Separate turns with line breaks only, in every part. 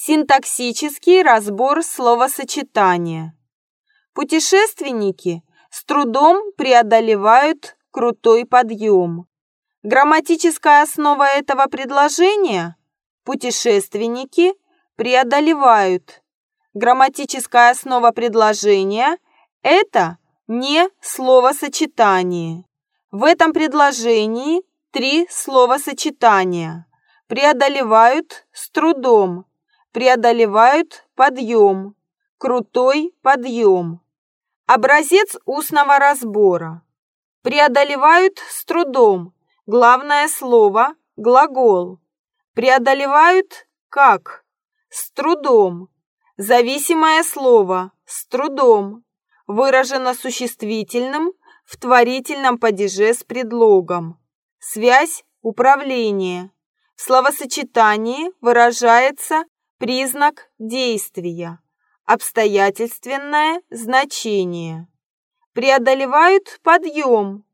Синтаксический разбор словосочетания. Путешественники с трудом преодолевают крутой подъем. Грамматическая основа этого предложения – путешественники преодолевают. Грамматическая основа предложения – это не словосочетание. В этом предложении три словосочетания. Преодолевают с трудом, преодолевают подъем, крутой подъем. Образец устного разбора. Преодолевают с трудом. Главное слово – глагол. Преодолевают как? С трудом. Зависимое слово – с трудом. Выражено существительным в творительном падеже с предлогом. Связь – управление. В словосочетании выражается признак действия. Обстоятельственное значение. Преодолевают подъем.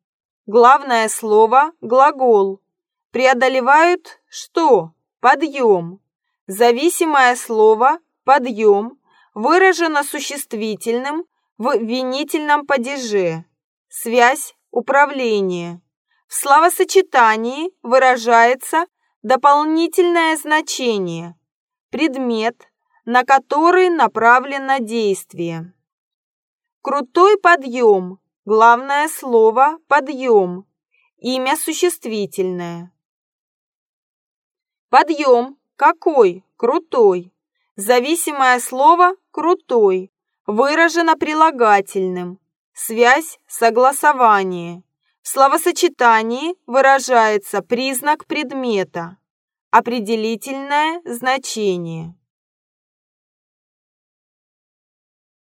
Главное слово – глагол. Преодолевают что? Подъем. Зависимое слово «подъем» выражено существительным в винительном падеже. Связь – управление. В словосочетании выражается дополнительное значение – предмет, на который направлено действие. Крутой подъем. Главное слово «подъем». Имя существительное. Подъем. Какой? Крутой. Зависимое слово «крутой» выражено прилагательным. Связь согласование. В словосочетании выражается признак предмета. Определительное значение.